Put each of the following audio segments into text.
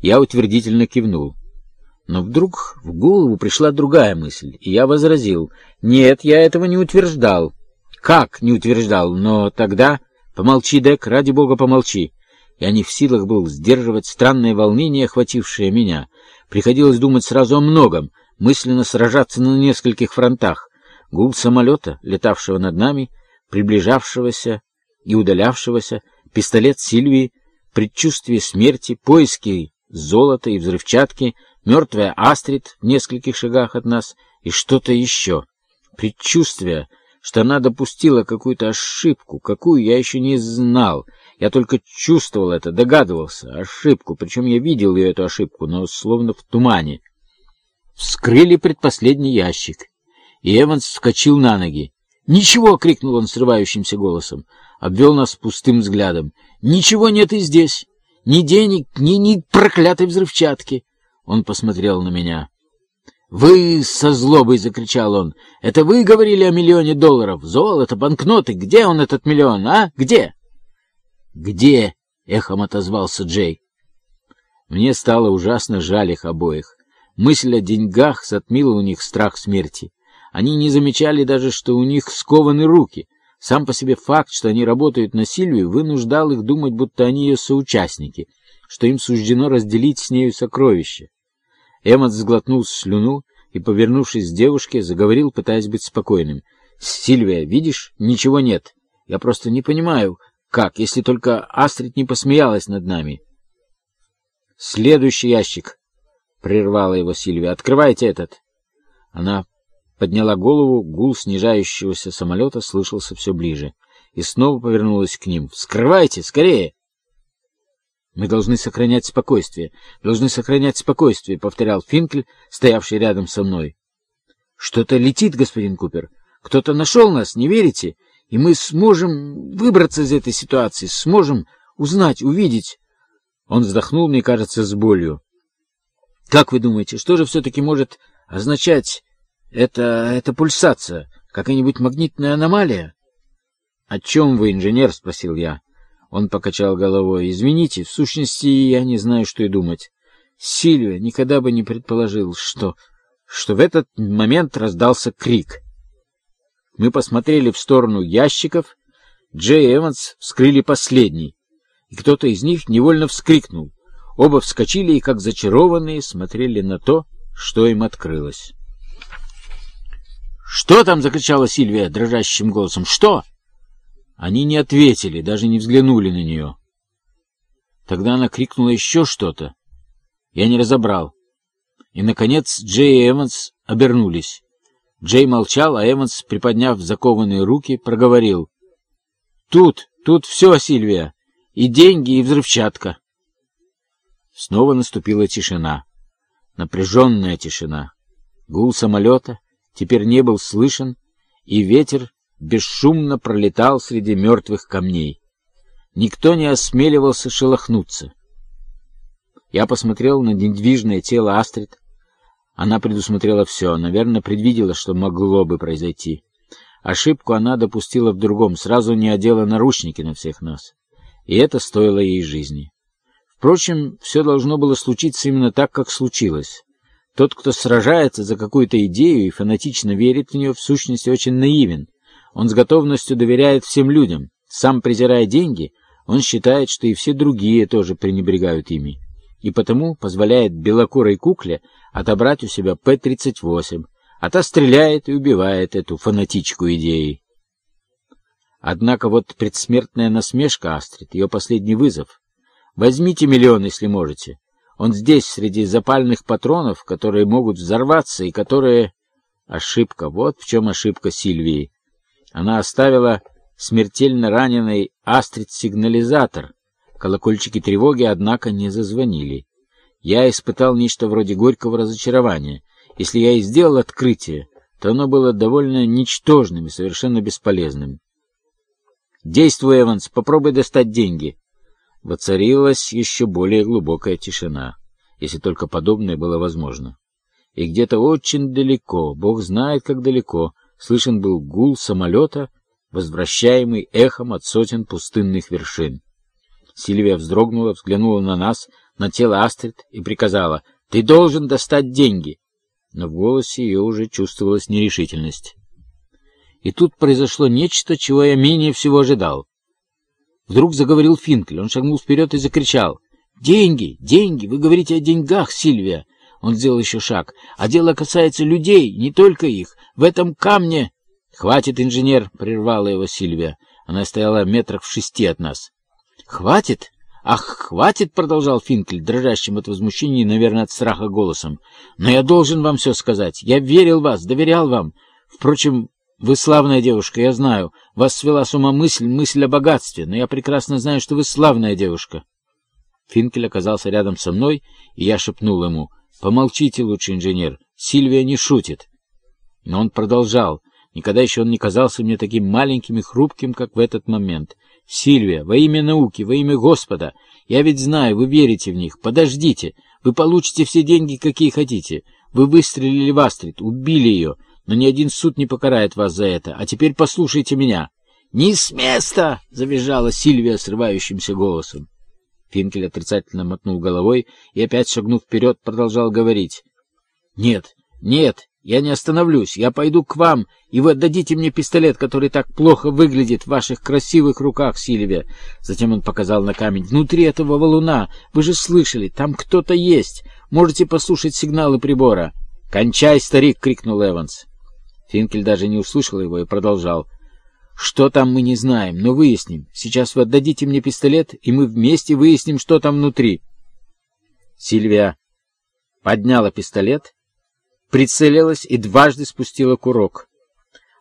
Я утвердительно кивнул. Но вдруг в голову пришла другая мысль, и я возразил. «Нет, я этого не утверждал». «Как не утверждал? Но тогда...» «Помолчи, Дек, ради бога, помолчи». Я не в силах был сдерживать странное волнение, охватившее меня. Приходилось думать сразу о многом, мысленно сражаться на нескольких фронтах. Гул самолета, летавшего над нами, приближавшегося и удалявшегося, пистолет Сильвии, предчувствие смерти, поиски золота и взрывчатки, мертвая Астрид в нескольких шагах от нас и что-то еще. Предчувствие, что она допустила какую-то ошибку, какую я еще не знал. Я только чувствовал это, догадывался, ошибку, причем я видел ее, эту ошибку, но словно в тумане. Вскрыли предпоследний ящик, и Эванс вскочил на ноги. «Ничего!» — крикнул он срывающимся голосом, обвел нас пустым взглядом. «Ничего нет и здесь! Ни денег, ни, ни проклятой взрывчатки!» Он посмотрел на меня. «Вы со злобой!» — закричал он. «Это вы говорили о миллионе долларов? Золото, банкноты! Где он, этот миллион, а? Где?» «Где?» — эхом отозвался Джей. Мне стало ужасно жаль их обоих. Мысль о деньгах затмила у них страх смерти. Они не замечали даже, что у них скованы руки. Сам по себе факт, что они работают на Сильвию, вынуждал их думать, будто они ее соучастники, что им суждено разделить с нею сокровища. Эммот сглотнул слюну и, повернувшись к девушке, заговорил, пытаясь быть спокойным. «Сильвия, видишь, ничего нет. Я просто не понимаю, как, если только Астрид не посмеялась над нами». «Следующий ящик», — прервала его Сильвия. «Открывайте этот». Она подняла голову, гул снижающегося самолета слышался все ближе, и снова повернулась к ним. «Вскрывайте, скорее!» «Мы должны сохранять спокойствие, должны сохранять спокойствие», — повторял Финкель, стоявший рядом со мной. «Что-то летит, господин Купер. Кто-то нашел нас, не верите? И мы сможем выбраться из этой ситуации, сможем узнать, увидеть». Он вздохнул, мне кажется, с болью. «Как вы думаете, что же все-таки может означать эта, эта пульсация? Какая-нибудь магнитная аномалия?» «О чем вы, инженер?» — спросил я. Он покачал головой. «Извините, в сущности, я не знаю, что и думать. Сильвия никогда бы не предположил, что... что в этот момент раздался крик. Мы посмотрели в сторону ящиков. Джей и Эванс вскрыли последний, и кто-то из них невольно вскрикнул. Оба вскочили и, как зачарованные, смотрели на то, что им открылось. «Что там?» — закричала Сильвия дрожащим голосом. «Что?» Они не ответили, даже не взглянули на нее. Тогда она крикнула еще что-то. Я не разобрал. И, наконец, Джей и Эванс обернулись. Джей молчал, а Эванс, приподняв закованные руки, проговорил. «Тут, тут все, Сильвия, и деньги, и взрывчатка». Снова наступила тишина. Напряженная тишина. Гул самолета теперь не был слышен, и ветер бесшумно пролетал среди мертвых камней. Никто не осмеливался шелохнуться. Я посмотрел на недвижное тело Астрид. Она предусмотрела все, наверное, предвидела, что могло бы произойти. Ошибку она допустила в другом, сразу не одела наручники на всех нас. И это стоило ей жизни. Впрочем, все должно было случиться именно так, как случилось. Тот, кто сражается за какую-то идею и фанатично верит в нее, в сущности очень наивен. Он с готовностью доверяет всем людям. Сам презирая деньги, он считает, что и все другие тоже пренебрегают ими. И потому позволяет белокурой кукле отобрать у себя П-38, а та стреляет и убивает эту фанатичку идеи. Однако вот предсмертная насмешка Астрид, ее последний вызов. Возьмите миллион, если можете. Он здесь, среди запальных патронов, которые могут взорваться и которые... Ошибка, вот в чем ошибка Сильвии. Она оставила смертельно раненый Астрид-сигнализатор. Колокольчики тревоги, однако, не зазвонили. Я испытал нечто вроде горького разочарования. Если я и сделал открытие, то оно было довольно ничтожным и совершенно бесполезным. «Действуй, Эванс, попробуй достать деньги». Воцарилась еще более глубокая тишина, если только подобное было возможно. И где-то очень далеко, бог знает как далеко, слышен был гул самолета, возвращаемый эхом от сотен пустынных вершин. Сильвия вздрогнула, взглянула на нас, на тело Астрид и приказала «Ты должен достать деньги!» Но в голосе ее уже чувствовалась нерешительность. И тут произошло нечто, чего я менее всего ожидал. Вдруг заговорил Финкель. Он шагнул вперед и закричал. «Деньги! Деньги! Вы говорите о деньгах, Сильвия!» Он сделал еще шаг. «А дело касается людей, не только их. В этом камне...» «Хватит, инженер!» — прервала его Сильвия. Она стояла метрах в шести от нас. «Хватит? Ах, хватит!» — продолжал Финкель, дрожащим от возмущения и, наверное, от страха голосом. «Но я должен вам все сказать. Я верил вас, доверял вам. Впрочем, вы славная девушка, я знаю. Вас свела с ума мысль, мысль о богатстве, но я прекрасно знаю, что вы славная девушка. Финкель оказался рядом со мной, и я шепнул ему, «Помолчите лучше, инженер, Сильвия не шутит». Но он продолжал. Никогда еще он не казался мне таким маленьким и хрупким, как в этот момент. «Сильвия, во имя науки, во имя Господа, я ведь знаю, вы верите в них. Подождите, вы получите все деньги, какие хотите. Вы выстрелили в Астрид, убили ее, но ни один суд не покарает вас за это. А теперь послушайте меня. «Не с места!» — завизжала Сильвия срывающимся голосом. Финкель отрицательно мотнул головой и, опять шагнув вперед, продолжал говорить. «Нет, нет, я не остановлюсь. Я пойду к вам, и вы отдадите мне пистолет, который так плохо выглядит в ваших красивых руках, Сильвия». Затем он показал на камень. «Внутри этого валуна, вы же слышали, там кто-то есть. Можете послушать сигналы прибора». «Кончай, старик!» — крикнул Эванс. Финкель даже не услышал его и продолжал. «Что там, мы не знаем, но выясним. Сейчас вы отдадите мне пистолет, и мы вместе выясним, что там внутри». Сильвия подняла пистолет, прицелилась и дважды спустила курок.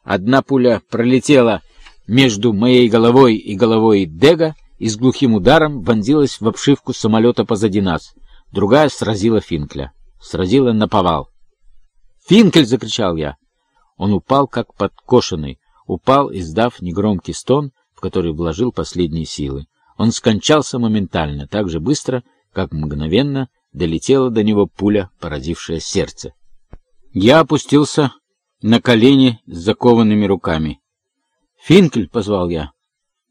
Одна пуля пролетела между моей головой и головой Дега и с глухим ударом вонзилась в обшивку самолета позади нас. Другая сразила Финкля. Сразила наповал. «Финкель!» — закричал я. Он упал, как подкошенный, упал, издав негромкий стон, в который вложил последние силы. Он скончался моментально, так же быстро, как мгновенно долетела до него пуля, поразившая сердце. Я опустился на колени с закованными руками. «Финкель!» — позвал я.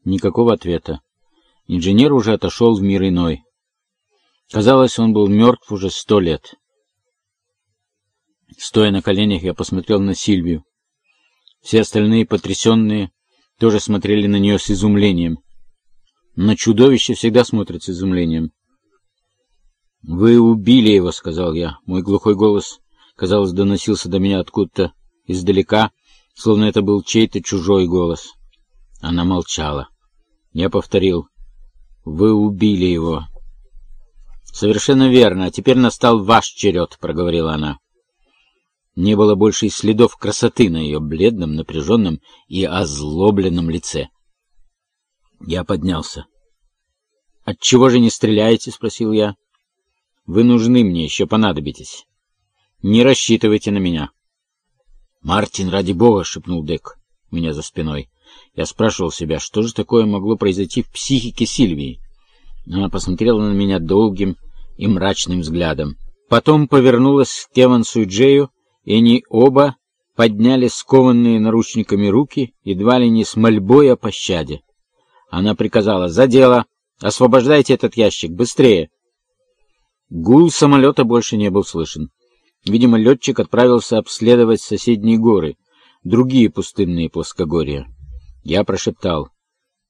Никакого ответа. Инженер уже отошел в мир иной. Казалось, он был мертв уже сто лет. Стоя на коленях, я посмотрел на Сильвию. Все остальные, потрясенные, тоже смотрели на нее с изумлением. На чудовище всегда смотрят с изумлением. «Вы убили его», — сказал я. Мой глухой голос, казалось, доносился до меня откуда-то издалека, словно это был чей-то чужой голос. Она молчала. Я повторил. «Вы убили его». «Совершенно верно. А теперь настал ваш черед», — проговорила она. Не было больше и следов красоты на ее бледном, напряженном и озлобленном лице. Я поднялся. «Отчего же не стреляете?» — спросил я. «Вы нужны мне, еще понадобитесь. Не рассчитывайте на меня». «Мартин, ради бога!» — шепнул Дек у меня за спиной. Я спрашивал себя, что же такое могло произойти в психике Сильвии. Она посмотрела на меня долгим и мрачным взглядом. Потом повернулась к Эвансу и Джею и они оба подняли скованные наручниками руки, едва ли не с мольбой о пощаде. Она приказала «За дело! Освобождайте этот ящик! Быстрее!» Гул самолета больше не был слышен. Видимо, летчик отправился обследовать соседние горы, другие пустынные плоскогорья. Я прошептал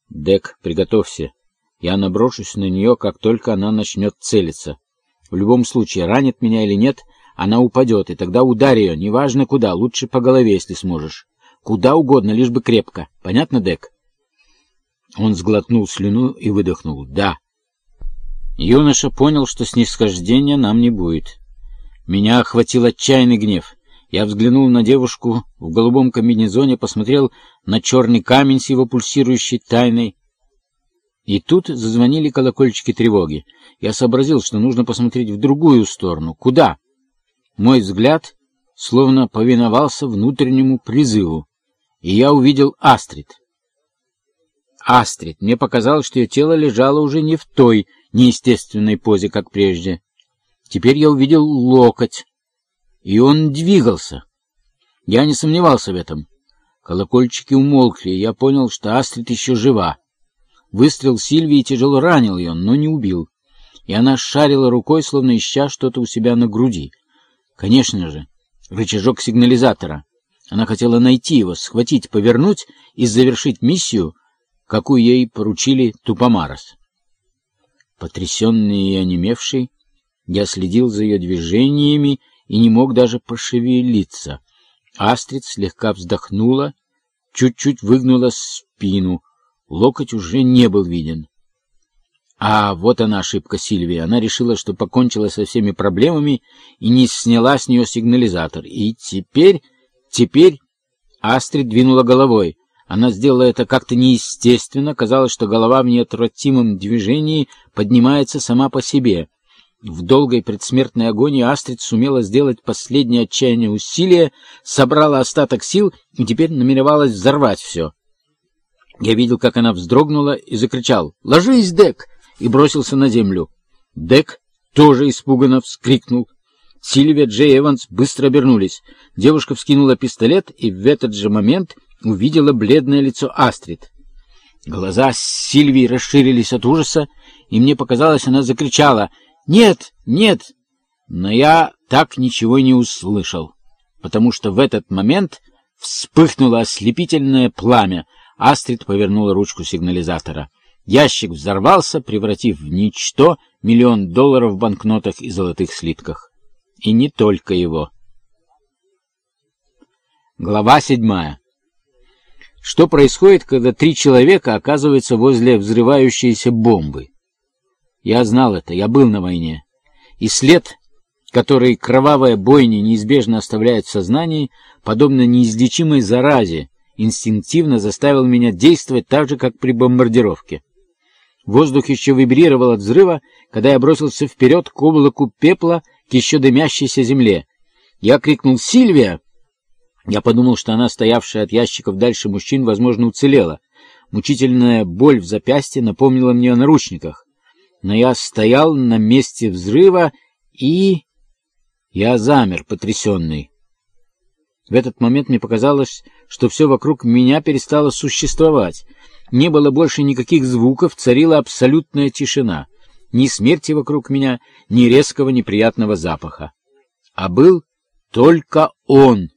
«Дек, приготовься. Я наброшусь на нее, как только она начнет целиться. В любом случае, ранит меня или нет — она упадет, и тогда ударь ее, неважно куда, лучше по голове, если сможешь. Куда угодно, лишь бы крепко. Понятно, Дек? Он сглотнул слюну и выдохнул. Да. Юноша понял, что снисхождения нам не будет. Меня охватил отчаянный гнев. Я взглянул на девушку в голубом комбинезоне, посмотрел на черный камень с его пульсирующей тайной. И тут зазвонили колокольчики тревоги. Я сообразил, что нужно посмотреть в другую сторону. Куда? Мой взгляд словно повиновался внутреннему призыву, и я увидел Астрид. Астрид. Мне показалось, что ее тело лежало уже не в той неестественной позе, как прежде. Теперь я увидел локоть, и он двигался. Я не сомневался в этом. Колокольчики умолкли, и я понял, что Астрид еще жива. Выстрел Сильвии тяжело ранил ее, но не убил. и она шарила рукой, словно ища что-то у себя на груди. Конечно же, рычажок сигнализатора. Она хотела найти его, схватить, повернуть и завершить миссию, какую ей поручили Тупомарос. Потрясенный и онемевший, я следил за ее движениями и не мог даже пошевелиться. Астрид слегка вздохнула, чуть-чуть выгнула спину. Локоть уже не был виден. А вот она ошибка Сильвии. Она решила, что покончила со всеми проблемами и не сняла с нее сигнализатор. И теперь, теперь Астрид двинула головой. Она сделала это как-то неестественно. Казалось, что голова в неотвратимом движении поднимается сама по себе. В долгой предсмертной агонии Астрид сумела сделать последнее отчаяние усилие, собрала остаток сил и теперь намеревалась взорвать все. Я видел, как она вздрогнула и закричал «Ложись, Дек!» И бросился на землю. Дек тоже испуганно вскрикнул. Сильвия, Джей Эванс быстро обернулись. Девушка вскинула пистолет и в этот же момент увидела бледное лицо Астрид. Глаза Сильвии расширились от ужаса, и мне показалось, она закричала — «Нет, нет!» Но я так ничего не услышал, потому что в этот момент вспыхнуло ослепительное пламя. Астрид повернула ручку сигнализатора. Ящик взорвался, превратив в ничто миллион долларов в банкнотах и золотых слитках. И не только его. Глава седьмая. Что происходит, когда три человека оказываются возле взрывающейся бомбы? Я знал это, я был на войне. И след, который кровавая бойня неизбежно оставляет в сознании, подобно неизлечимой заразе, инстинктивно заставил меня действовать так же, как при бомбардировке. Воздух еще вибрировал от взрыва, когда я бросился вперед к облаку пепла, к еще дымящейся земле. Я крикнул «Сильвия!» Я подумал, что она, стоявшая от ящиков дальше мужчин, возможно, уцелела. Мучительная боль в запястье напомнила мне о наручниках но я стоял на месте взрыва и... Я замер, потрясенный. В этот момент мне показалось, что все вокруг меня перестало существовать. Не было больше никаких звуков, царила абсолютная тишина. Ни смерти вокруг меня, ни резкого неприятного запаха. А был только он.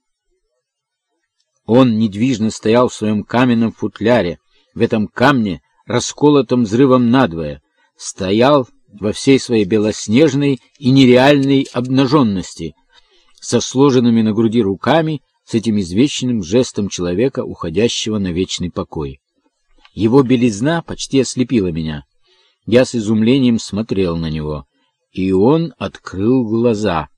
Он недвижно стоял в своем каменном футляре, в этом камне, расколотом взрывом надвое стоял во всей своей белоснежной и нереальной обнаженности, со сложенными на груди руками, с этим извечным жестом человека, уходящего на вечный покой. Его белизна почти ослепила меня. Я с изумлением смотрел на него, и он открыл глаза.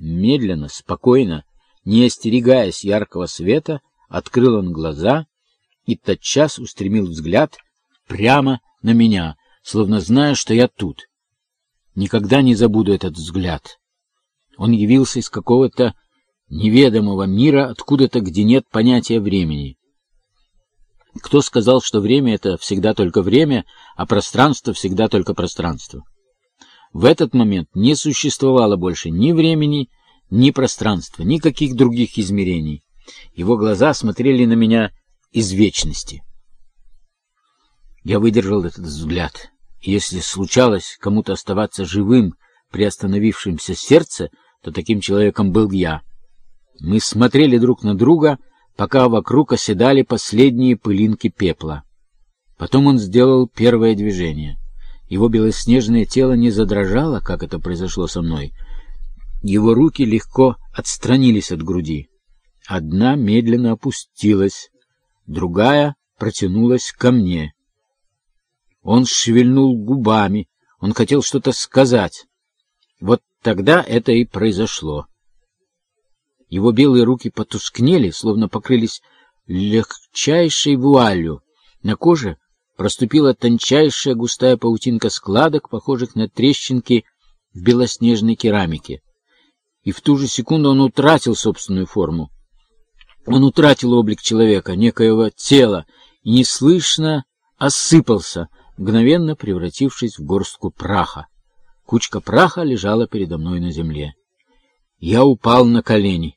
Медленно, спокойно, не остерегаясь яркого света, открыл он глаза и тотчас устремил взгляд прямо на меня — словно зная, что я тут. Никогда не забуду этот взгляд. Он явился из какого-то неведомого мира, откуда-то, где нет понятия времени. Кто сказал, что время — это всегда только время, а пространство — всегда только пространство? В этот момент не существовало больше ни времени, ни пространства, никаких других измерений. Его глаза смотрели на меня из вечности. Я выдержал этот взгляд. Если случалось кому-то оставаться живым при остановившемся сердце, то таким человеком был я. Мы смотрели друг на друга, пока вокруг оседали последние пылинки пепла. Потом он сделал первое движение. Его белоснежное тело не задрожало, как это произошло со мной. Его руки легко отстранились от груди. Одна медленно опустилась, другая протянулась ко мне. Он шевельнул губами, он хотел что-то сказать. Вот тогда это и произошло. Его белые руки потускнели, словно покрылись легчайшей вуалью. На коже проступила тончайшая густая паутинка складок, похожих на трещинки в белоснежной керамике. И в ту же секунду он утратил собственную форму. Он утратил облик человека, некоего тела, и неслышно осыпался — мгновенно превратившись в горстку праха. Кучка праха лежала передо мной на земле. Я упал на колени.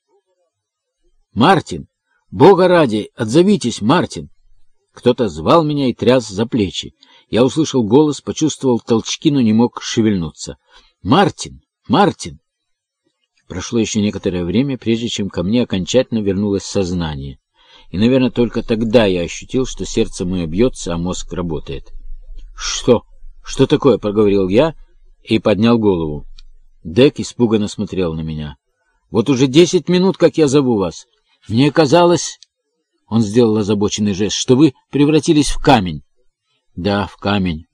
«Мартин! Бога ради, отзовитесь, Мартин!» Кто-то звал меня и тряс за плечи. Я услышал голос, почувствовал толчки, но не мог шевельнуться. «Мартин! Мартин!» Прошло еще некоторое время, прежде чем ко мне окончательно вернулось сознание. И, наверное, только тогда я ощутил, что сердце мое бьется, а мозг работает. «Что? Что такое?» — проговорил я и поднял голову. Дек испуганно смотрел на меня. «Вот уже десять минут, как я зову вас. Мне казалось...» Он сделал озабоченный жест, что вы превратились в камень. Да, в камень.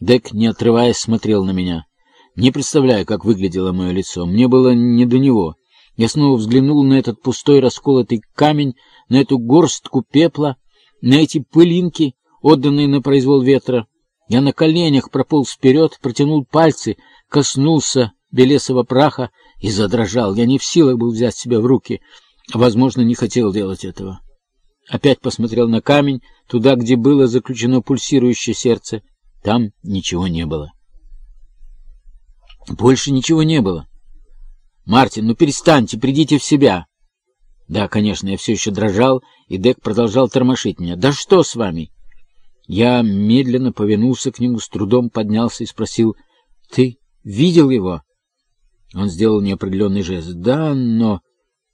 Дек, не отрываясь, смотрел на меня. Не представляю, как выглядело мое лицо. Мне было не до него. Я снова взглянул на этот пустой расколотый камень, на эту горстку пепла, на эти пылинки, отданные на произвол ветра. Я на коленях прополз вперед, протянул пальцы, коснулся белесого праха и задрожал. Я не в силах был взять себя в руки, возможно, не хотел делать этого. Опять посмотрел на камень, туда, где было заключено пульсирующее сердце. Там ничего не было. Больше ничего не было. «Мартин, ну перестаньте, придите в себя!» Да, конечно, я все еще дрожал, и Дек продолжал тормошить меня. «Да что с вами?» Я медленно повинулся к нему, с трудом поднялся и спросил, «Ты видел его?» Он сделал неопределенный жест. «Да, но...»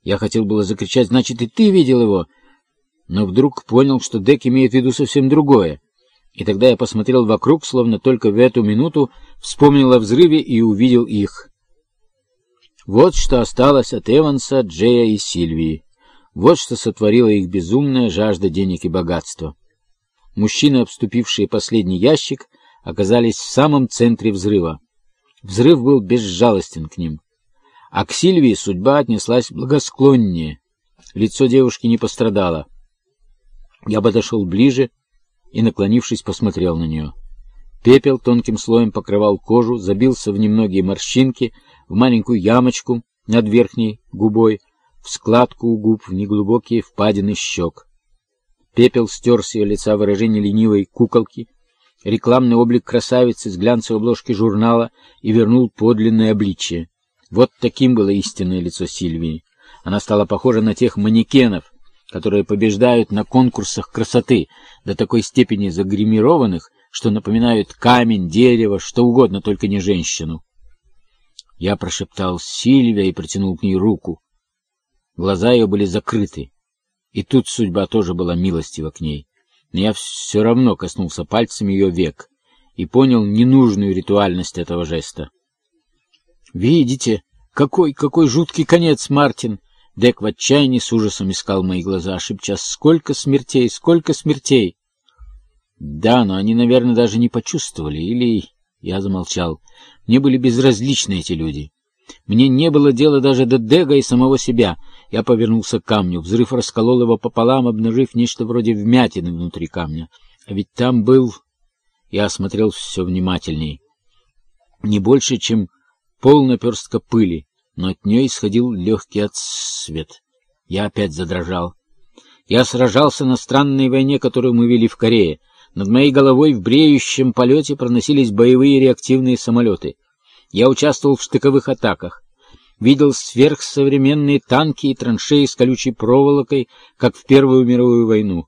Я хотел было закричать, «Значит, и ты видел его?» Но вдруг понял, что Дек имеет в виду совсем другое. И тогда я посмотрел вокруг, словно только в эту минуту вспомнил о взрыве и увидел их. Вот что осталось от Эванса, Джея и Сильвии. Вот что сотворила их безумная жажда денег и богатства. Мужчины, обступившие последний ящик, оказались в самом центре взрыва. Взрыв был безжалостен к ним. А к Сильвии судьба отнеслась благосклоннее. Лицо девушки не пострадало. Я подошел ближе и, наклонившись, посмотрел на нее. Пепел тонким слоем покрывал кожу, забился в немногие морщинки, в маленькую ямочку над верхней губой, в складку у губ, в неглубокие впадины щек. Пепел стер с ее лица выражение ленивой куколки, рекламный облик красавицы с глянцевой обложки журнала и вернул подлинное обличие. Вот таким было истинное лицо Сильвии. Она стала похожа на тех манекенов, которые побеждают на конкурсах красоты, до такой степени загримированных, что напоминают камень, дерево, что угодно, только не женщину. Я прошептал Сильвия и протянул к ней руку. Глаза ее были закрыты, и тут судьба тоже была милостива к ней. Но я все равно коснулся пальцами ее век и понял ненужную ритуальность этого жеста. «Видите, какой, какой жуткий конец, Мартин!» Дек в отчаянии с ужасом искал мои глаза, шепча «Сколько смертей! Сколько смертей!» Да, но они, наверное, даже не почувствовали, или... Я замолчал. Мне были безразличны эти люди. Мне не было дела даже до Дега и самого себя. Я повернулся к камню. Взрыв расколол его пополам, обнажив нечто вроде вмятины внутри камня. А ведь там был... Я осмотрел все внимательней. Не больше, чем полная перстка пыли но от нее исходил легкий отсвет. Я опять задрожал. Я сражался на странной войне, которую мы вели в Корее. Над моей головой в бреющем полете проносились боевые реактивные самолеты. Я участвовал в штыковых атаках. Видел сверхсовременные танки и траншеи с колючей проволокой, как в Первую мировую войну.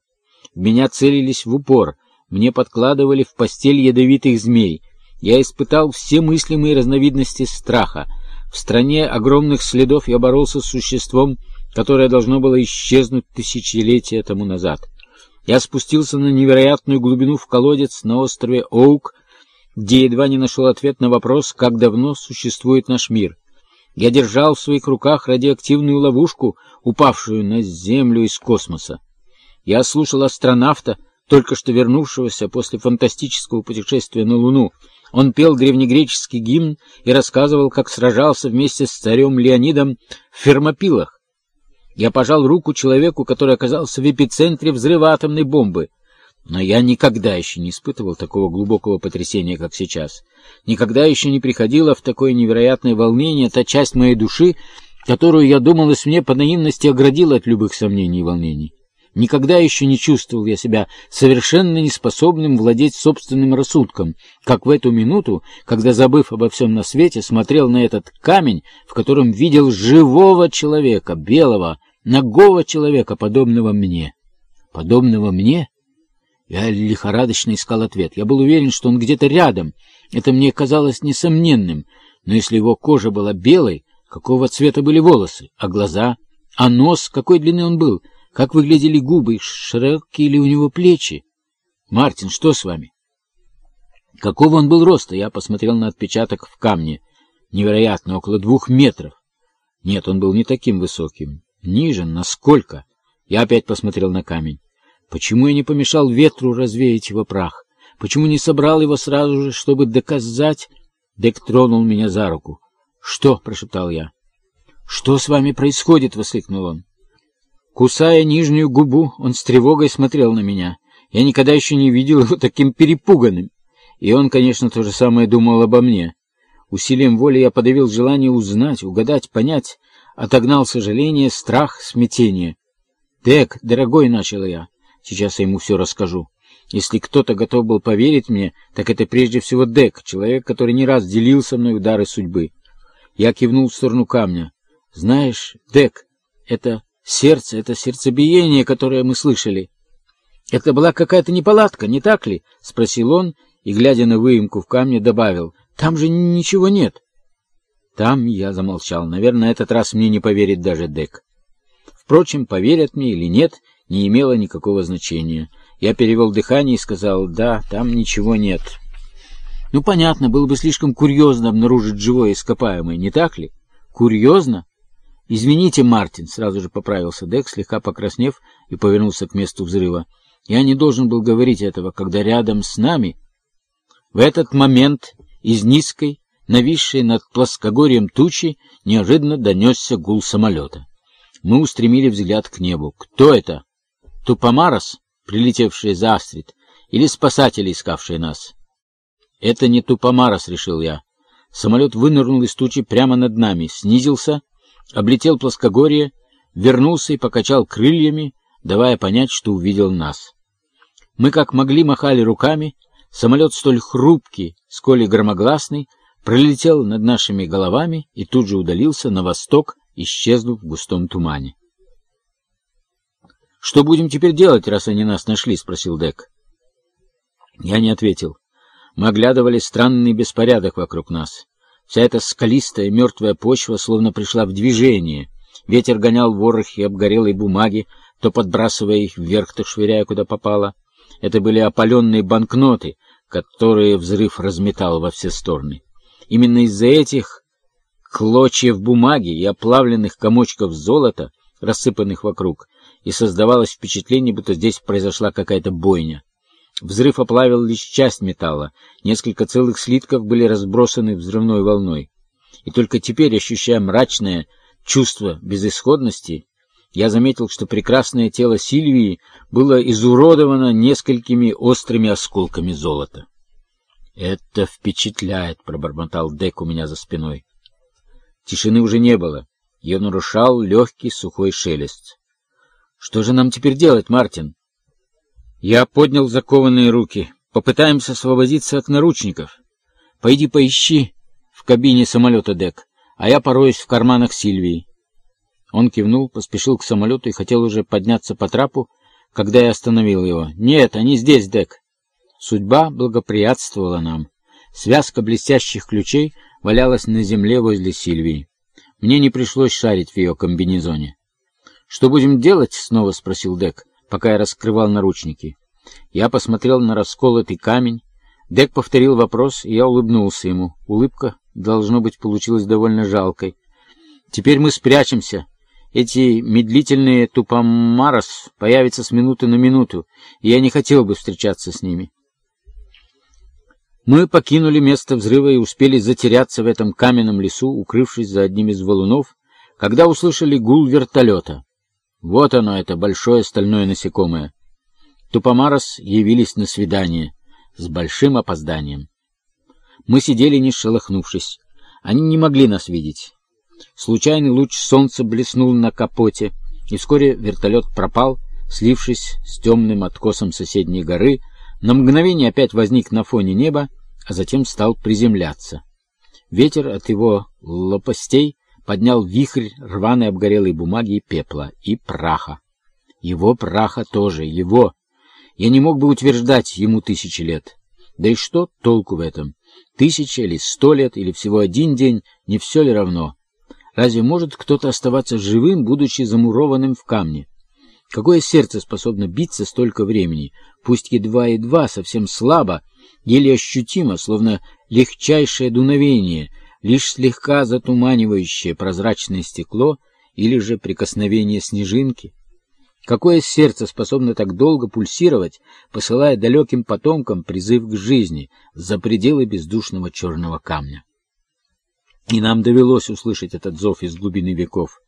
В меня целились в упор, мне подкладывали в постель ядовитых змей. Я испытал все мыслимые разновидности страха — в стране огромных следов я боролся с существом, которое должно было исчезнуть тысячелетия тому назад. Я спустился на невероятную глубину в колодец на острове Оук, где едва не нашел ответ на вопрос, как давно существует наш мир. Я держал в своих руках радиоактивную ловушку, упавшую на Землю из космоса. Я слушал астронавта, только что вернувшегося после фантастического путешествия на Луну, он пел древнегреческий гимн и рассказывал, как сражался вместе с царем Леонидом в Фермопилах. Я пожал руку человеку, который оказался в эпицентре взрыва атомной бомбы. Но я никогда еще не испытывал такого глубокого потрясения, как сейчас. Никогда еще не приходила в такое невероятное волнение та часть моей души, которую, я думалось, мне по наивности оградила от любых сомнений и волнений. Никогда еще не чувствовал я себя совершенно неспособным владеть собственным рассудком, как в эту минуту, когда, забыв обо всем на свете, смотрел на этот камень, в котором видел живого человека, белого, ногого человека, подобного мне. Подобного мне? Я лихорадочно искал ответ. Я был уверен, что он где-то рядом. Это мне казалось несомненным. Но если его кожа была белой, какого цвета были волосы? А глаза? А нос? Какой длины он был? Как выглядели губы? Широкие ли у него плечи? Мартин, что с вами? Какого он был роста? Я посмотрел на отпечаток в камне. Невероятно, около двух метров. Нет, он был не таким высоким. Ниже, насколько? Я опять посмотрел на камень. Почему я не помешал ветру развеять его прах? Почему не собрал его сразу же, чтобы доказать? Дек тронул меня за руку. «Что?» — прошептал я. «Что с вами происходит?» — воскликнул он. Кусая нижнюю губу, он с тревогой смотрел на меня. Я никогда еще не видел его таким перепуганным. И он, конечно, то же самое думал обо мне. Усилием воли я подавил желание узнать, угадать, понять, отогнал сожаление, страх, смятение. «Дек, дорогой», — начал я, Сейчас я ему все расскажу. Если кто-то готов был поверить мне, так это прежде всего Дек, человек, который не раз делил со мной удары судьбы. Я кивнул в сторону камня. Знаешь, Дек, это сердце, это сердцебиение, которое мы слышали. Это была какая-то неполадка, не так ли? — спросил он и, глядя на выемку в камне, добавил. Там же ничего нет. Там я замолчал. Наверное, на этот раз мне не поверит даже Дек. Впрочем, поверят мне или нет, не имело никакого значения. Я перевел дыхание и сказал, да, там ничего нет. Ну, понятно, было бы слишком курьезно обнаружить живое ископаемое, не так ли? Курьезно? Извините, Мартин, сразу же поправился Дек, слегка покраснев и повернулся к месту взрыва. Я не должен был говорить этого, когда рядом с нами... В этот момент из низкой, нависшей над плоскогорьем тучи, неожиданно донесся гул самолета. Мы устремили взгляд к небу. «Кто это?» Тупомарос, прилетевшие за Астрид, или спасатели, искавшие нас? Это не Тупомарос, решил я. Самолет вынырнул из тучи прямо над нами, снизился, облетел плоскогорье, вернулся и покачал крыльями, давая понять, что увидел нас. Мы как могли махали руками, самолет столь хрупкий, сколь и громогласный, пролетел над нашими головами и тут же удалился на восток, исчезнув в густом тумане. «Что будем теперь делать, раз они нас нашли?» — спросил Дек. Я не ответил. Мы оглядывали странный беспорядок вокруг нас. Вся эта скалистая мертвая почва словно пришла в движение. Ветер гонял ворохи обгорелой бумаги, то подбрасывая их вверх, то швыряя куда попало. Это были опаленные банкноты, которые взрыв разметал во все стороны. Именно из-за этих клочьев бумаги и оплавленных комочков золота, рассыпанных вокруг, и создавалось впечатление, будто здесь произошла какая-то бойня. Взрыв оплавил лишь часть металла, несколько целых слитков были разбросаны взрывной волной. И только теперь, ощущая мрачное чувство безысходности, я заметил, что прекрасное тело Сильвии было изуродовано несколькими острыми осколками золота. «Это впечатляет», — пробормотал Дек у меня за спиной. Тишины уже не было. Ее нарушал легкий сухой шелест. Что же нам теперь делать, Мартин? Я поднял закованные руки. Попытаемся освободиться от наручников. Пойди поищи в кабине самолета Дек, а я пороюсь в карманах Сильвии. Он кивнул, поспешил к самолету и хотел уже подняться по трапу, когда я остановил его. «Нет, они здесь, Дек». Судьба благоприятствовала нам. Связка блестящих ключей валялась на земле возле Сильвии. Мне не пришлось шарить в ее комбинезоне. «Что будем делать?» — снова спросил Дек, пока я раскрывал наручники. Я посмотрел на расколотый камень. Дек повторил вопрос, и я улыбнулся ему. Улыбка, должно быть, получилась довольно жалкой. «Теперь мы спрячемся. Эти медлительные тупомарос появятся с минуты на минуту, и я не хотел бы встречаться с ними». Мы покинули место взрыва и успели затеряться в этом каменном лесу, укрывшись за одним из валунов, когда услышали гул вертолета. Вот оно, это большое стальное насекомое. Тупомарос явились на свидание с большим опозданием. Мы сидели, не шелохнувшись. Они не могли нас видеть. Случайный луч солнца блеснул на капоте, и вскоре вертолет пропал, слившись с темным откосом соседней горы, на мгновение опять возник на фоне неба, а затем стал приземляться. Ветер от его лопастей поднял вихрь рваной обгорелой бумаги и пепла, и праха. Его праха тоже, его. Я не мог бы утверждать ему тысячи лет. Да и что толку в этом? Тысяча или сто лет, или всего один день, не все ли равно? Разве может кто-то оставаться живым, будучи замурованным в камне? Какое сердце способно биться столько времени, пусть едва-едва, совсем слабо, еле ощутимо, словно легчайшее дуновение, лишь слегка затуманивающее прозрачное стекло или же прикосновение снежинки? Какое сердце способно так долго пульсировать, посылая далеким потомкам призыв к жизни за пределы бездушного черного камня? И нам довелось услышать этот зов из глубины веков.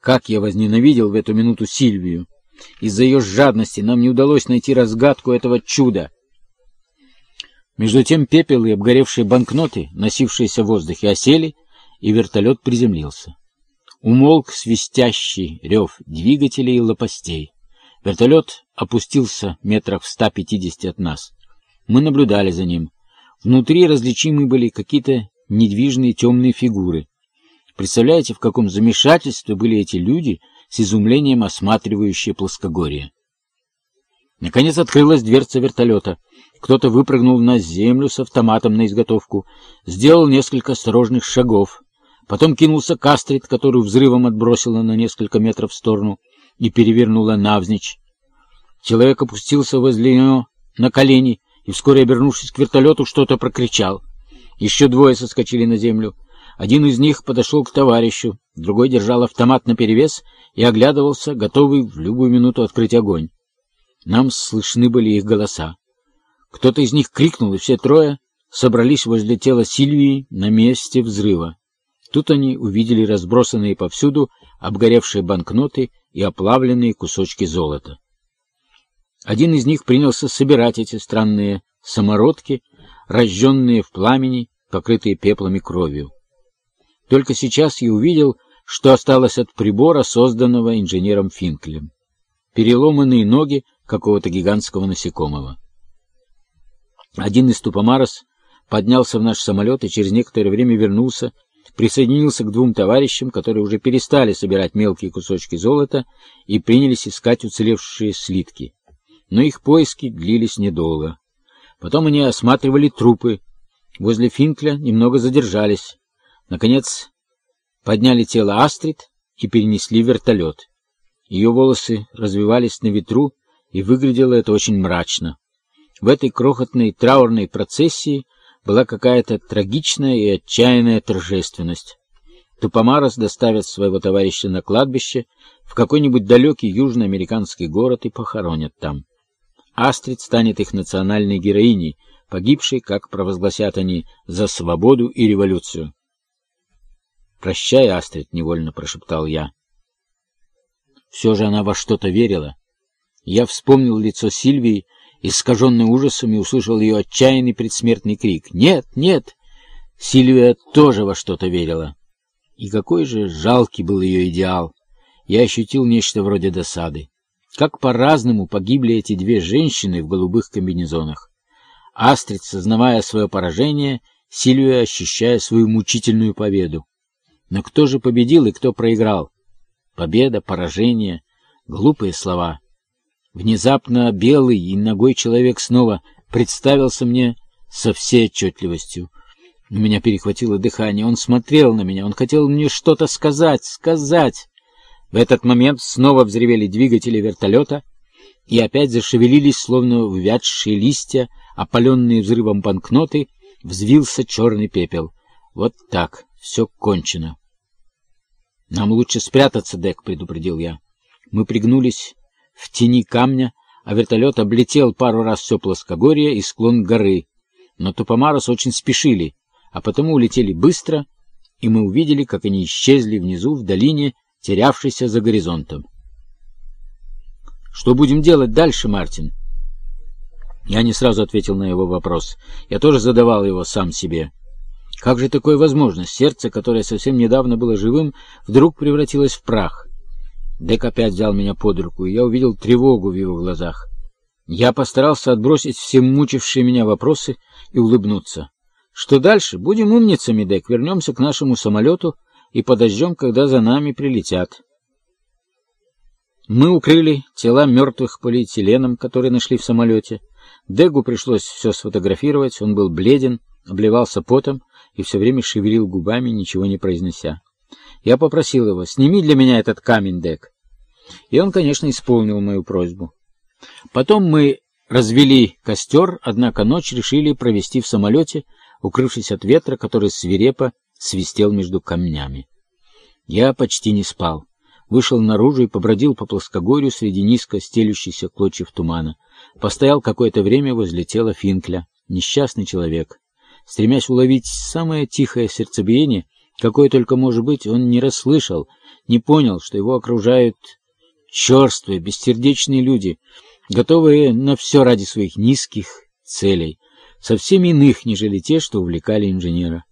Как я возненавидел в эту минуту Сильвию! Из-за ее жадности нам не удалось найти разгадку этого чуда. Между тем пепел и обгоревшие банкноты, носившиеся в воздухе, осели, и вертолет приземлился. Умолк свистящий рев двигателей и лопастей. Вертолет опустился метрах в 150 от нас. Мы наблюдали за ним. Внутри различимы были какие-то недвижные темные фигуры. Представляете, в каком замешательстве были эти люди, с изумлением осматривающие плоскогорье. Наконец открылась дверца вертолета. Кто-то выпрыгнул на землю с автоматом на изготовку, сделал несколько осторожных шагов, потом кинулся к Астрид, которую взрывом отбросило на несколько метров в сторону и перевернула навзничь. Человек опустился возле нее на колени и, вскоре обернувшись к вертолету, что-то прокричал. Еще двое соскочили на землю. Один из них подошел к товарищу, другой держал автомат наперевес и оглядывался, готовый в любую минуту открыть огонь. Нам слышны были их голоса. Кто-то из них крикнул, и все трое собрались возле тела Сильвии на месте взрыва. Тут они увидели разбросанные повсюду обгоревшие банкноты и оплавленные кусочки золота. Один из них принялся собирать эти странные самородки, разжженные в пламени, покрытые пеплом и кровью. Только сейчас я увидел, что осталось от прибора, созданного инженером Финклем. Переломанные ноги какого-то гигантского насекомого. Один из тупомарос поднялся в наш самолет и через некоторое время вернулся, присоединился к двум товарищам, которые уже перестали собирать мелкие кусочки золота и принялись искать уцелевшие слитки. Но их поиски длились недолго. Потом они осматривали трупы. Возле Финкля немного задержались. Наконец, подняли тело Астрид и перенесли в вертолет. Ее волосы развивались на ветру, и выглядело это очень мрачно. В этой крохотной траурной процессии была какая-то трагичная и отчаянная торжественность. Тупомарос доставят своего товарища на кладбище в какой-нибудь далекий южноамериканский город и похоронят там. Астрид станет их национальной героиней, погибшей, как провозгласят они, за свободу и революцию. «Прощай, Астрид», — невольно прошептал я. Все же она во что-то верила. Я вспомнил лицо Сильвии, искаженное ужасом, и услышал ее отчаянный предсмертный крик. «Нет, нет!» Сильвия тоже во что-то верила. И какой же жалкий был ее идеал! Я ощутил нечто вроде досады. Как по-разному погибли эти две женщины в голубых комбинезонах. Астрид, сознавая свое поражение, Сильвия ощущая свою мучительную победу. Но кто же победил и кто проиграл? Победа, поражение, глупые слова. Внезапно белый и ногой человек снова представился мне со всей отчетливостью. У меня перехватило дыхание. Он смотрел на меня, он хотел мне что-то сказать, сказать. В этот момент снова взревели двигатели вертолета и опять зашевелились, словно увядшие листья, опаленные взрывом банкноты, взвился черный пепел. Вот так. Все кончено. Нам лучше спрятаться, Дек, предупредил я. Мы пригнулись в тени камня, а вертолет облетел пару раз все плоскогорье и склон горы. Но Тупомарос очень спешили, а потому улетели быстро, и мы увидели, как они исчезли внизу в долине, терявшейся за горизонтом. «Что будем делать дальше, Мартин?» Я не сразу ответил на его вопрос. Я тоже задавал его сам себе. Как же такое возможно? Сердце, которое совсем недавно было живым, вдруг превратилось в прах. Дек опять взял меня под руку, и я увидел тревогу в его глазах. Я постарался отбросить все мучившие меня вопросы и улыбнуться. Что дальше? Будем умницами, Дек. Вернемся к нашему самолету и подождем, когда за нами прилетят. Мы укрыли тела мертвых полиэтиленом, которые нашли в самолете. Дегу пришлось все сфотографировать, он был бледен, обливался потом и все время шевелил губами, ничего не произнося. Я попросил его, сними для меня этот камень, Дег. И он, конечно, исполнил мою просьбу. Потом мы развели костер, однако ночь решили провести в самолете, укрывшись от ветра, который свирепо свистел между камнями. Я почти не спал. Вышел наружу и побродил по плоскогорью среди низко стелющихся клочьев тумана. Постоял какое-то время возле тела Финкля, несчастный человек. Стремясь уловить самое тихое сердцебиение, какое только может быть, он не расслышал, не понял, что его окружают черствые, бессердечные люди, готовые на все ради своих низких целей, совсем иных, нежели те, что увлекали инженера.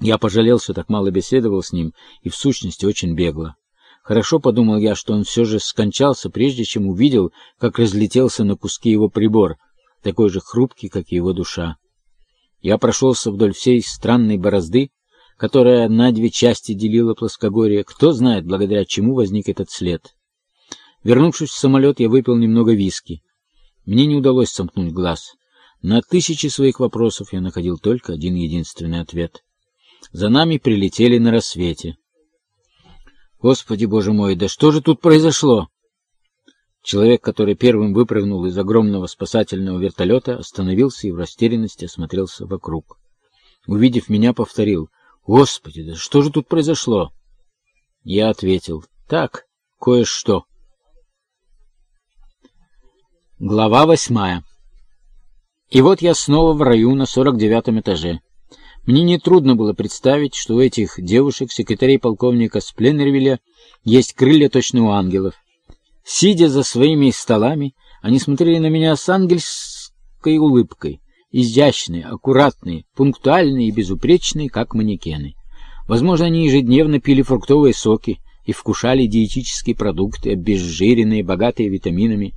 Я пожалел, что так мало беседовал с ним, и в сущности очень бегло. Хорошо подумал я, что он все же скончался, прежде чем увидел, как разлетелся на куски его прибор, такой же хрупкий, как и его душа. Я прошелся вдоль всей странной борозды, которая на две части делила плоскогорье. Кто знает, благодаря чему возник этот след. Вернувшись в самолет, я выпил немного виски. Мне не удалось сомкнуть глаз. На тысячи своих вопросов я находил только один единственный ответ — за нами прилетели на рассвете. Господи, боже мой, да что же тут произошло? Человек, который первым выпрыгнул из огромного спасательного вертолета, остановился и в растерянности осмотрелся вокруг. Увидев меня, повторил, «Господи, да что же тут произошло?» Я ответил, «Так, кое-что». Глава восьмая И вот я снова в раю на сорок девятом этаже. Мне нетрудно было представить, что у этих девушек, секретарей полковника Спленнервилля, есть крылья точно у ангелов. Сидя за своими столами, они смотрели на меня с ангельской улыбкой, изящные, аккуратные, пунктуальные и безупречные, как манекены. Возможно, они ежедневно пили фруктовые соки и вкушали диетические продукты, обезжиренные, богатые витаминами.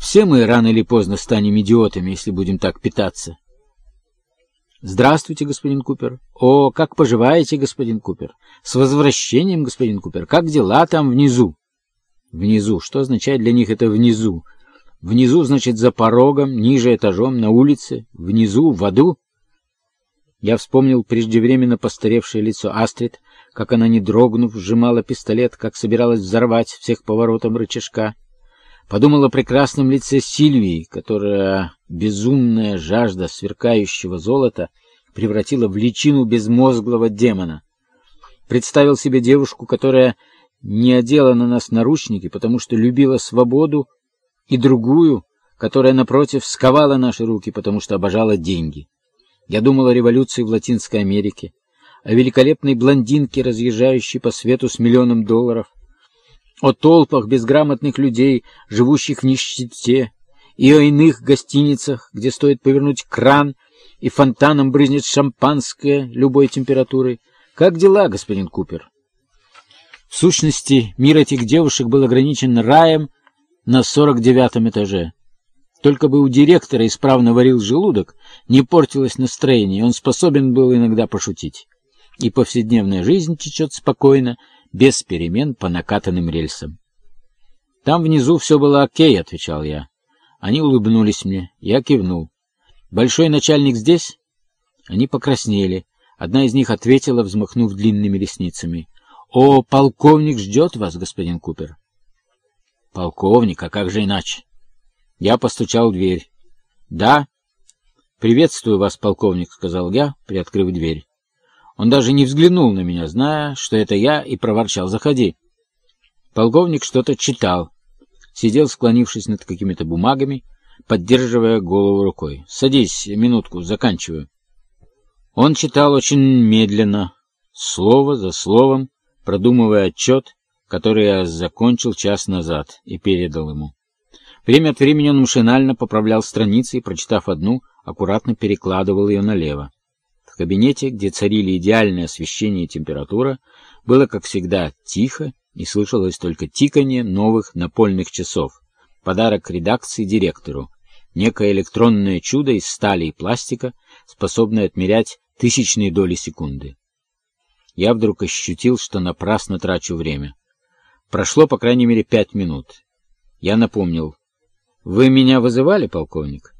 Все мы рано или поздно станем идиотами, если будем так питаться. «Здравствуйте, господин Купер». «О, как поживаете, господин Купер?» «С возвращением, господин Купер. Как дела там внизу?» «Внизу. Что означает для них это «внизу»?» «Внизу» значит за порогом, ниже этажом, на улице, внизу, в аду. Я вспомнил преждевременно постаревшее лицо Астрид, как она, не дрогнув, сжимала пистолет, как собиралась взорвать всех поворотом рычажка. Подумал о прекрасном лице Сильвии, которая безумная жажда сверкающего золота превратила в личину безмозглого демона. Представил себе девушку, которая не одела на нас наручники, потому что любила свободу, и другую, которая, напротив, сковала наши руки, потому что обожала деньги. Я думал о революции в Латинской Америке, о великолепной блондинке, разъезжающей по свету с миллионом долларов, о толпах безграмотных людей, живущих в нищете, и о иных гостиницах, где стоит повернуть кран, и фонтаном брызнет шампанское любой температурой. Как дела, господин Купер? В сущности, мир этих девушек был ограничен раем на сорок девятом этаже. Только бы у директора исправно варил желудок, не портилось настроение, он способен был иногда пошутить. И повседневная жизнь течет спокойно, без перемен по накатанным рельсам. «Там внизу все было окей», — отвечал я. Они улыбнулись мне, я кивнул. «Большой начальник здесь?» Они покраснели. Одна из них ответила, взмахнув длинными ресницами. «О, полковник ждет вас, господин Купер». «Полковник, а как же иначе?» Я постучал в дверь. «Да?» «Приветствую вас, полковник», — сказал я, приоткрыв дверь. Он даже не взглянул на меня, зная, что это я, и проворчал «Заходи». Полковник что-то читал. Сидел, склонившись над какими-то бумагами, поддерживая голову рукой. «Садись, минутку, заканчиваю». Он читал очень медленно, слово за словом, продумывая отчет, который я закончил час назад и передал ему. Время от времени он машинально поправлял страницы и, прочитав одну, аккуратно перекладывал ее налево. В кабинете, где царили идеальное освещение и температура, было, как всегда, тихо и слышалось только тиканье новых напольных часов. Подарок редакции директору. Некое электронное чудо из стали и пластика, способное отмерять тысячные доли секунды. Я вдруг ощутил, что напрасно трачу время. Прошло, по крайней мере, пять минут. Я напомнил. «Вы меня вызывали, полковник?»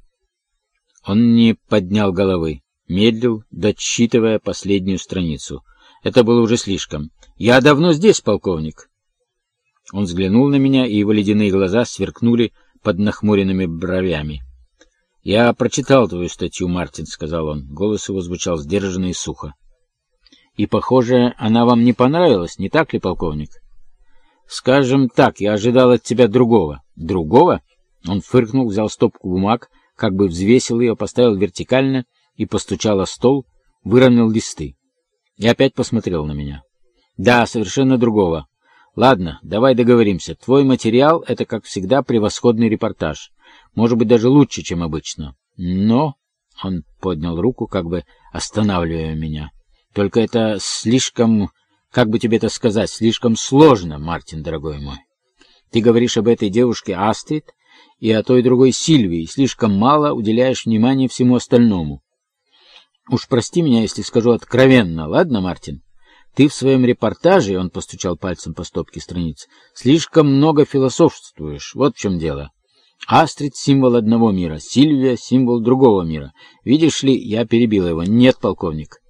Он не поднял головы, медлил, дочитывая последнюю страницу. Это было уже слишком. «Я давно здесь, полковник!» Он взглянул на меня, и его ледяные глаза сверкнули под нахмуренными бровями. «Я прочитал твою статью, Мартин», — сказал он. Голос его звучал сдержанно и сухо. «И, похоже, она вам не понравилась, не так ли, полковник?» «Скажем так, я ожидал от тебя другого». «Другого?» Он фыркнул, взял стопку бумаг, как бы взвесил ее, поставил вертикально и постучал о стол, выровнял листы. И опять посмотрел на меня. «Да, совершенно другого. Ладно, давай договоримся. Твой материал — это, как всегда, превосходный репортаж. Может быть, даже лучше, чем обычно. Но...» Он поднял руку, как бы останавливая меня. «Только это слишком... Как бы тебе это сказать? Слишком сложно, Мартин, дорогой мой. Ты говоришь об этой девушке Астрид и о той другой Сильвии, слишком мало уделяешь внимания всему остальному. Уж прости меня, если скажу откровенно, ладно, Мартин?» Ты в своем репортаже, — он постучал пальцем по стопке страниц, — слишком много философствуешь. Вот в чем дело. Астрид — символ одного мира, Сильвия — символ другого мира. Видишь ли, я перебил его. Нет, полковник,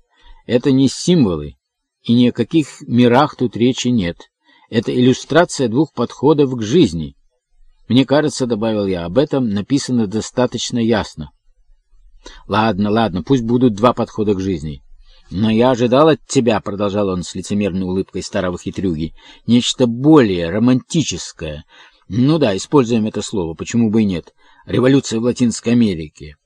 это не символы, и ни о каких мирах тут речи нет. Это иллюстрация двух подходов к жизни. Мне кажется, — добавил я, — об этом написано достаточно ясно. Ладно, ладно, пусть будут два подхода к жизни. «Но я ожидал от тебя», — продолжал он с лицемерной улыбкой старого хитрюги, — «нечто более романтическое. Ну да, используем это слово, почему бы и нет. Революция в Латинской Америке.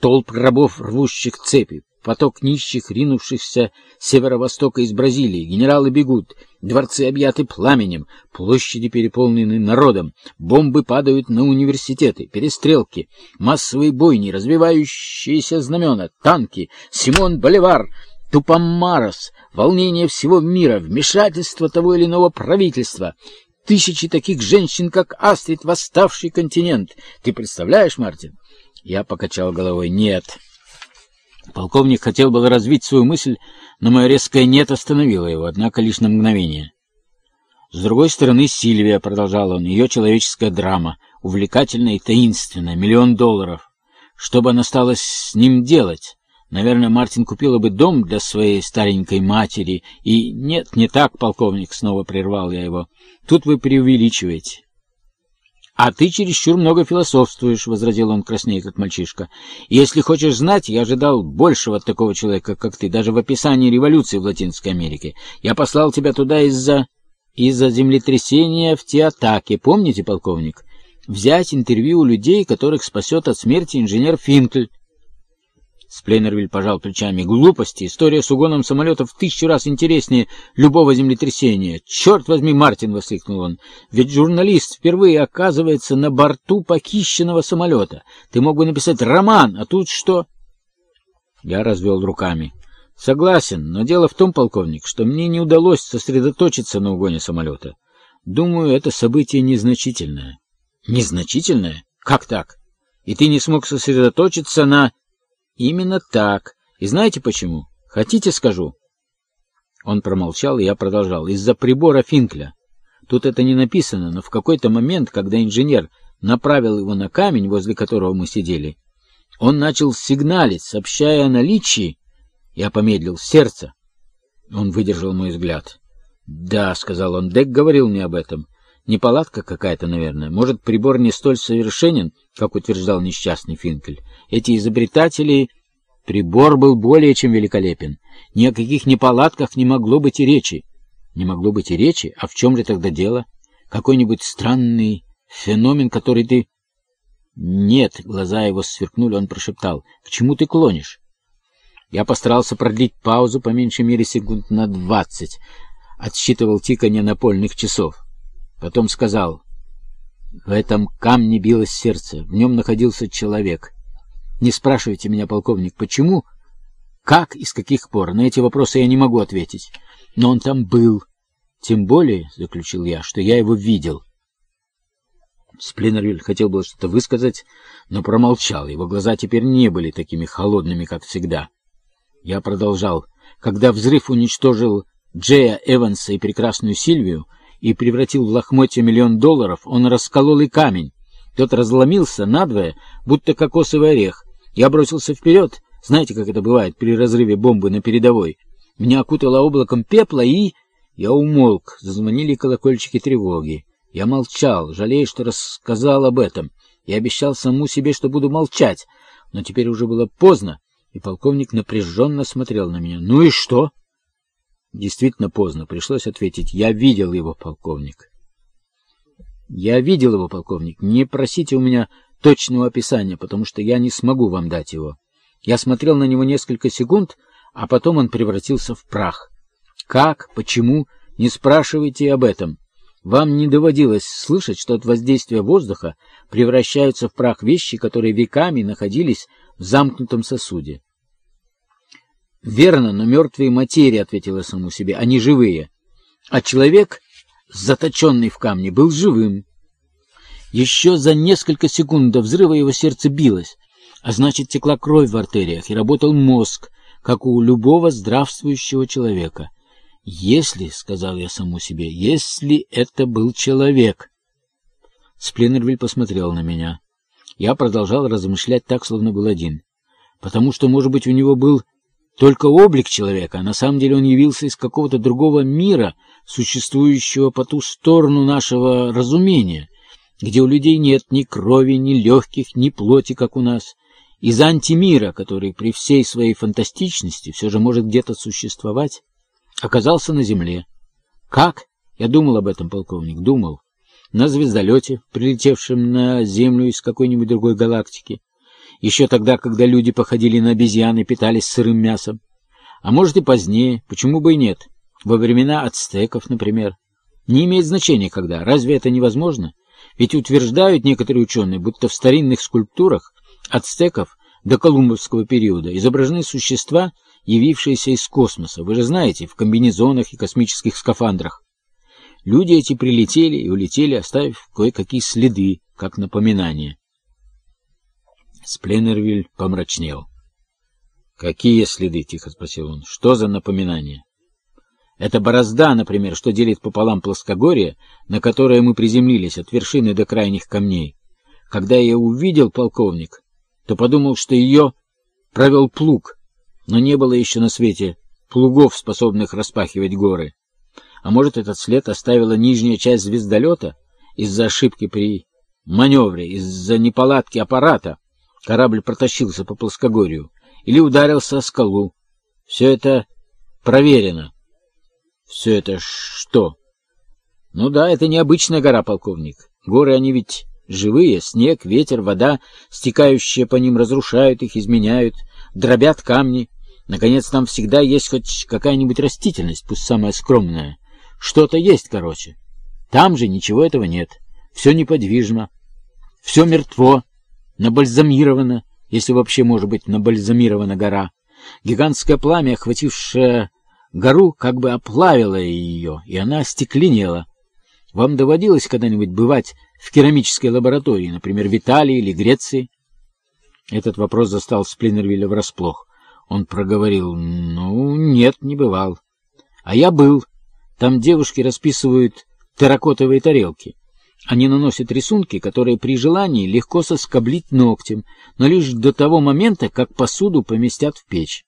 Толп рабов, рвущих цепи, поток нищих, ринувшихся с северо-востока из Бразилии. Генералы бегут, дворцы объяты пламенем, площади переполнены народом, бомбы падают на университеты, перестрелки, массовые бойни, развивающиеся знамена, танки, Симон Боливар — Тупомарос, волнение всего мира, вмешательство того или иного правительства, тысячи таких женщин, как Астрид, восставший континент. Ты представляешь, Мартин? Я покачал головой. Нет. Полковник хотел было развить свою мысль, но мое резкое «нет» остановило его, однако лишь на мгновение. С другой стороны, Сильвия, — продолжал он, — ее человеческая драма, увлекательная и таинственная, миллион долларов. Что бы она стала с ним делать? Наверное, Мартин купила бы дом для своей старенькой матери. И нет, не так, полковник, снова прервал я его. Тут вы преувеличиваете. «А ты чересчур много философствуешь», — возразил он краснее, как мальчишка. «Если хочешь знать, я ожидал большего от такого человека, как ты, даже в описании революции в Латинской Америке. Я послал тебя туда из-за... из-за землетрясения в Театаке. Помните, полковник? Взять интервью у людей, которых спасет от смерти инженер Финкль. Спленнервиль пожал плечами. «Глупости! История с угоном самолета в тысячу раз интереснее любого землетрясения!» «Черт возьми, Мартин!» — воскликнул он. «Ведь журналист впервые оказывается на борту похищенного самолета. Ты мог бы написать роман, а тут что?» Я развел руками. «Согласен, но дело в том, полковник, что мне не удалось сосредоточиться на угоне самолета. Думаю, это событие незначительное». «Незначительное? Как так? И ты не смог сосредоточиться на...» Именно так. И знаете почему? Хотите, скажу? Он промолчал, и я продолжал. Из-за прибора Финкля. Тут это не написано, но в какой-то момент, когда инженер направил его на камень, возле которого мы сидели, он начал сигналить, сообщая о наличии. Я помедлил. Сердце. Он выдержал мой взгляд. «Да», — сказал он, — Дек говорил мне об этом. Неполадка какая-то, наверное. Может, прибор не столь совершенен, как утверждал несчастный Финкель. Эти изобретатели... Прибор был более чем великолепен. Ни о каких неполадках не могло быть и речи. Не могло быть и речи? А в чем же тогда дело? Какой-нибудь странный феномен, который ты... Нет, глаза его сверкнули, он прошептал. К чему ты клонишь? Я постарался продлить паузу по меньшей мере секунд на двадцать. Отсчитывал тиканье напольных часов. Потом сказал, в этом камне билось сердце, в нем находился человек. Не спрашивайте меня, полковник, почему, как и с каких пор, на эти вопросы я не могу ответить. Но он там был. Тем более, — заключил я, — что я его видел. Сплинервиль хотел было что-то высказать, но промолчал. Его глаза теперь не были такими холодными, как всегда. Я продолжал. Когда взрыв уничтожил Джея Эванса и прекрасную Сильвию, и превратил в лохмотья миллион долларов, он расколол и камень. Тот разломился надвое, будто кокосовый орех. Я бросился вперед. Знаете, как это бывает при разрыве бомбы на передовой? Меня окутало облаком пепла, и... Я умолк. Зазвонили колокольчики тревоги. Я молчал, жалея, что рассказал об этом. Я обещал саму себе, что буду молчать. Но теперь уже было поздно, и полковник напряженно смотрел на меня. «Ну и что?» Действительно поздно. Пришлось ответить. «Я видел его, полковник». «Я видел его, полковник. Не просите у меня точного описания, потому что я не смогу вам дать его. Я смотрел на него несколько секунд, а потом он превратился в прах. Как? Почему? Не спрашивайте об этом. Вам не доводилось слышать, что от воздействия воздуха превращаются в прах вещи, которые веками находились в замкнутом сосуде. «Верно, но мертвые материи», — ответила саму себе, — «они живые. А человек, заточенный в камне, был живым. Еще за несколько секунд до взрыва его сердце билось, а значит, текла кровь в артериях и работал мозг, как у любого здравствующего человека. «Если, — сказал я саму себе, — если это был человек...» Спленнервиль посмотрел на меня. Я продолжал размышлять так, словно был один. Потому что, может быть, у него был только облик человека, а на самом деле он явился из какого-то другого мира, существующего по ту сторону нашего разумения, где у людей нет ни крови, ни легких, ни плоти, как у нас, из антимира, который при всей своей фантастичности все же может где-то существовать оказался на земле. Как? Я думал об этом, полковник, думал. На звездолете, прилетевшем на Землю из какой-нибудь другой галактики. Еще тогда, когда люди походили на обезьян и питались сырым мясом. А может и позднее, почему бы и нет. Во времена ацтеков, например. Не имеет значения когда. Разве это невозможно? Ведь утверждают некоторые ученые, будто в старинных скульптурах ацтеков до колумбовского периода изображены существа, явившиеся из космоса, вы же знаете, в комбинезонах и космических скафандрах. Люди эти прилетели и улетели, оставив кое-какие следы, как напоминание. Спленнервиль помрачнел. «Какие следы?» — тихо спросил он. «Что за напоминание?» «Это борозда, например, что делит пополам плоскогорье, на которое мы приземлились от вершины до крайних камней. Когда я увидел полковник, то подумал, что ее провел плуг, но не было еще на свете плугов, способных распахивать горы. А может, этот след оставила нижняя часть звездолета из-за ошибки при маневре, из-за неполадки аппарата. Корабль протащился по плоскогорью или ударился о скалу. Все это проверено. Все это что? Ну да, это необычная гора, полковник. Горы, они ведь живые. Снег, ветер, вода, стекающие по ним, разрушают их, изменяют, дробят камни. Наконец, там всегда есть хоть какая-нибудь растительность, пусть самая скромная. Что-то есть, короче. Там же ничего этого нет. Все неподвижно. Все мертво. Набальзамировано, если вообще может быть набальзамирована гора. Гигантское пламя, охватившее гору, как бы оплавило ее, и она остекленела. Вам доводилось когда-нибудь бывать в керамической лаборатории, например, в Италии или Греции? Этот вопрос застал Сплинервилля врасплох. Он проговорил, ну, нет, не бывал. А я был. Там девушки расписывают терракотовые тарелки. Они наносят рисунки, которые при желании легко соскоблить ногтем, но лишь до того момента, как посуду поместят в печь.